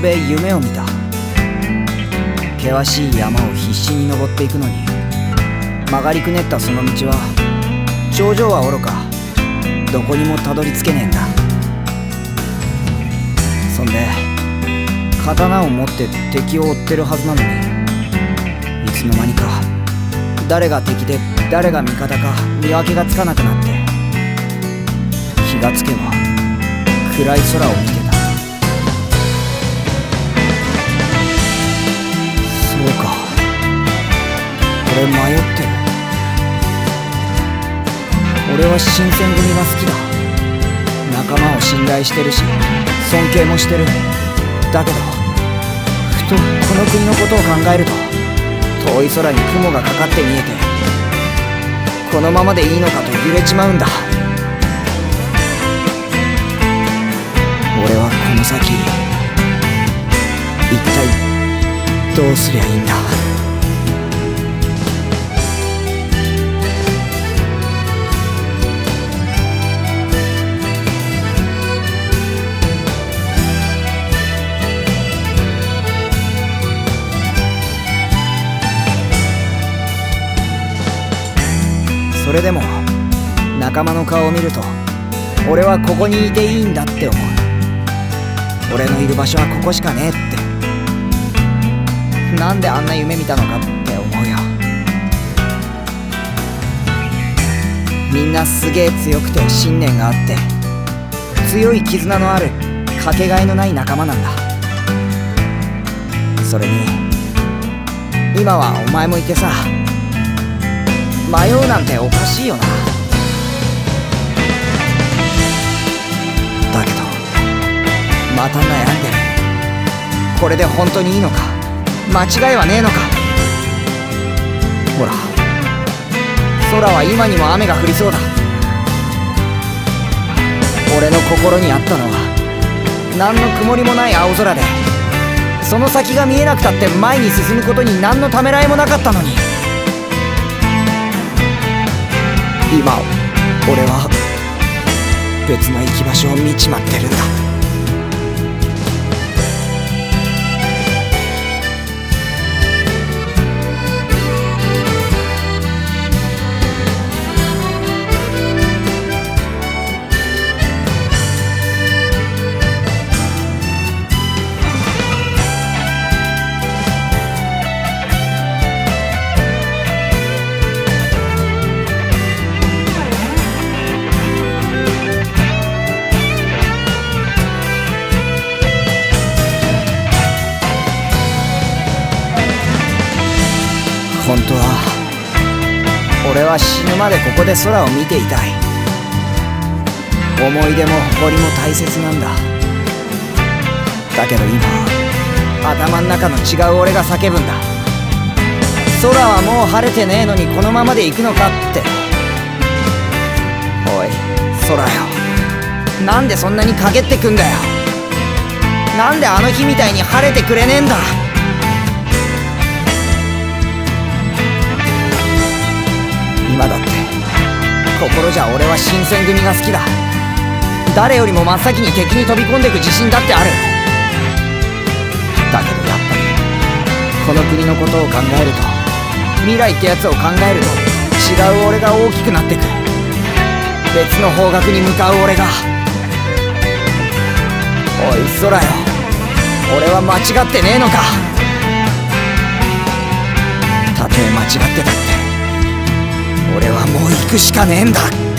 夕べ夢を見た。険しい山を必死に登っていくのに曲がりくねったその道は頂上はおろか。どこにもたどり着けねえんだ。そんで刀を持って敵を追ってるはずなのにいつの間にか誰が敵で誰が味方か見分けがつかなくなって。気がつけば暗い空を見て俺迷ってる。俺は新選組が好きだ。仲間を信頼してるし尊敬もしてる。だけどふとこの国のことを考えると遠い空に雲がかかって見えてこのままでいいのかと揺れちまうんだ。俺はこの先一体どうすりゃいいんだ。それでも仲間の顔を見ると俺はここにいていいんだって思う。俺のいる場所はここしかねえって。なんであんな夢見たのかって思うよ。みんなすげえ強くて信念があって強い絆のあるかけがえのない仲間なんだ。それに今はお前もいてさ迷うなんておかしいよな。だけどまた悩んでる。これで本当にいいのか？間違いはねえのか？ほら空は今にも雨が降りそうだ。俺の心にあったのは何の曇りもない青空でその先が見えなくたって前に進むことに何のためらいもなかったのに。今俺は別の行き場所を見ちまってるんだ。本当は俺は死ぬまでここで空を見ていたい。思い出も誇りも大切なんだ。だけど今頭ん中の違う俺が叫ぶんだ。空はもう晴れてねえのにこのままで行くのかって。おい空よ。なんでそんなに陰ってくんだよ。なんであの日みたいに晴れてくれねえんだ。心じゃ俺は新選組が好きだ。誰よりも真っ先に敵に飛び込んでく自信だってある。だけどやっぱりこの国のことを考えると未来ってやつを考えると違う俺が大きくなってく。別の方角に向かう俺が。おい空よ。俺は間違ってねえのか。たとえ間違ってたくしかねえんだ。